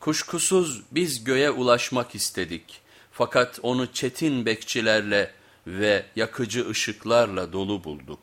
Kuşkusuz biz göğe ulaşmak istedik fakat onu çetin bekçilerle ve yakıcı ışıklarla dolu bulduk.